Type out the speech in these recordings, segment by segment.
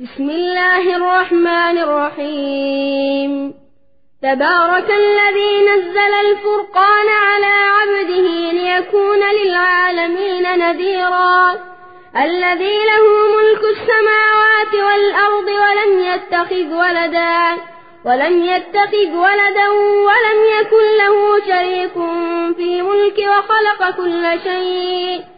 بسم الله الرحمن الرحيم تبارك الذي نزل الفرقان على عبده ليكون للعالمين نذيرا الذي له ملك السماوات والأرض ولم يتخذ ولدا ولم يتخذ ولدا ولم يكن له شريك في ملك وخلق كل شيء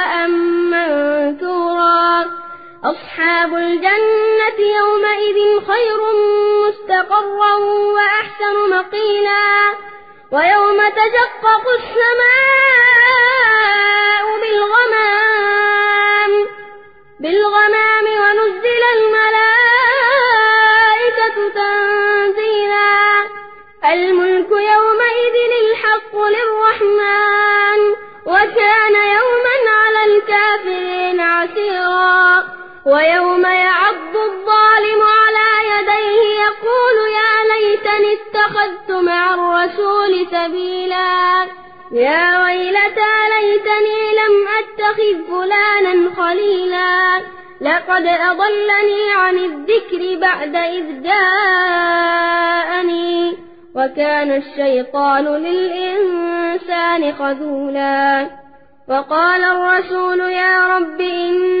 أصحاب الجنة يومئذ خير مستقرا وأحسن مقيلا ويوم تشقق السماء بالغمام بالغمام ونزل الملائكة تنزيلا الملك يومئذ الحق للرحمن وكان ويوم يعض الظالم على يديه يقول يا ليتني اتخذت مع الرسول سبيلا. يا ويلتى ليتني لم أتخذ فلانا خليلا. لقد أضلني عن الذكر بعد إذ جاءني وكان الشيطان للإنسان خذولا. وقال الرسول يا رب إن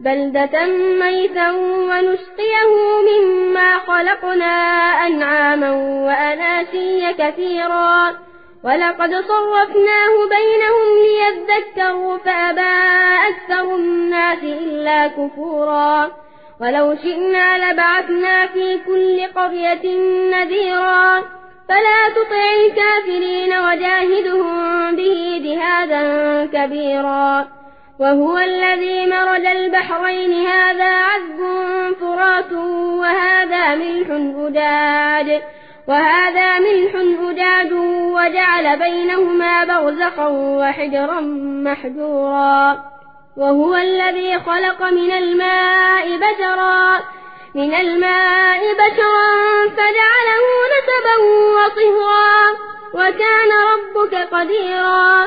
بلدة ميتا ونسقيه مما خلقنا أنعاما وأناسيا كثيرا. ولقد صرفناه بينهم ليذكروا فأبى أكثر الناس إلا كفورا. ولو شئنا لبعثنا في كل قرية نذيرا. فلا تطع الكافرين وجاهدهم به جهادا كبيرا. وهو الذي مرج البحرين. هذا عذب فرات وهذا ملح أجاج. وهذا ملح أجاج وجعل بينهما برزخا وحجرا محجورا. وهو الذي خلق من الماء بشرا. من الماء بشرا فجعله نسبا وطهرا وكان ربك قديرا.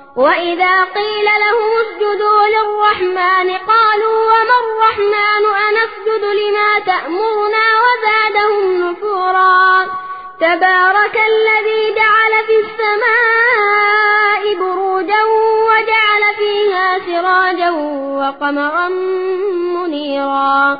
وإذا قيل له اسجدوا للرحمن قالوا وما الرحمن؟ أنسجد لما تأمرنا وزادهم نفورا. تبارك الذي جعل في السماء بروجا وجعل فيها سراجا وقمرا منيرا.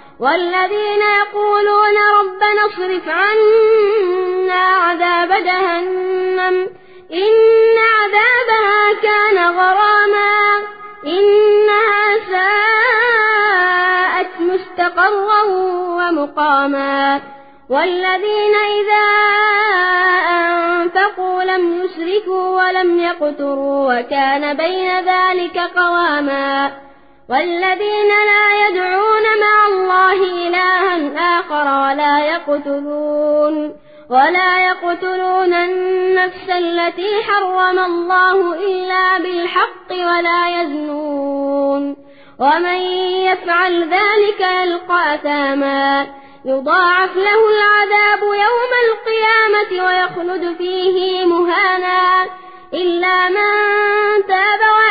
والذين يقولون ربنا اصرف عنا عذاب جهنم إن عذابها كان غراما إنها ساءت مستقرا ومقاما والذين إذا أنفقوا لم يسرفوا ولم يقتروا وكان بين ذلك قواما والذين لا يدعون مع الله إلها آخر ولا يقتلون ولا يقتلون النفس التي حرم الله إلا بالحق ولا يزنون ومن يفعل ذلك يلقى أثاما يضاعف له العذاب يوم القيامة ويخلد فيه مهانا إلا من تاب وآمن